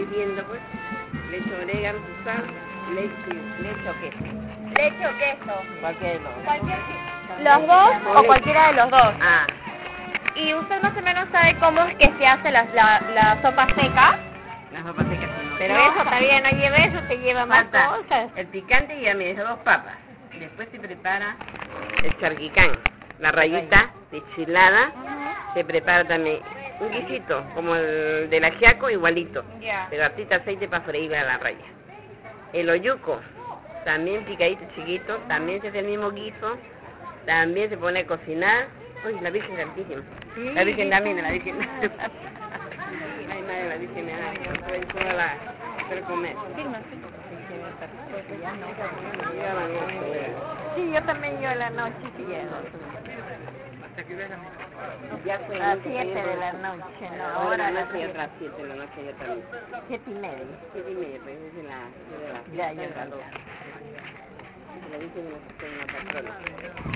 Viviendo pues, le echo orégano, sal, leche, leche o queso. ¿Leche o queso? Cualquiera de los dos. Cualquier ¿Los dos o leche. cualquiera de los dos? Ah, ¿Y usted más o menos sabe cómo es que se hace la, la, la sopa seca? las papas secas sí. Pero No, eso todavía no lleva eso, te lleva más cosas. el picante y ya me dos papas. Después se prepara el charquicán, la rayita deshilada. Se prepara también un guisito, como el del ajiaco, igualito. Pedacito de aceite para freír a la raya. El oyuco, también picadito chiquito, también se hace el mismo guiso, también se pone a cocinar. Uy, la Virgen Santísima. La Virgen también, la Virgen. Ay, madre, la Virgen me la para comer. Sí, yo también yo la noche llego. Ya fue A siete tiempo. de la noche, no, Ahora ahora a la las noche y siete, otras siete de la noche yo también. siete y media. Siete y media, pues es de la, de la Ya, ya, ya. Virgen de la, de la patrona.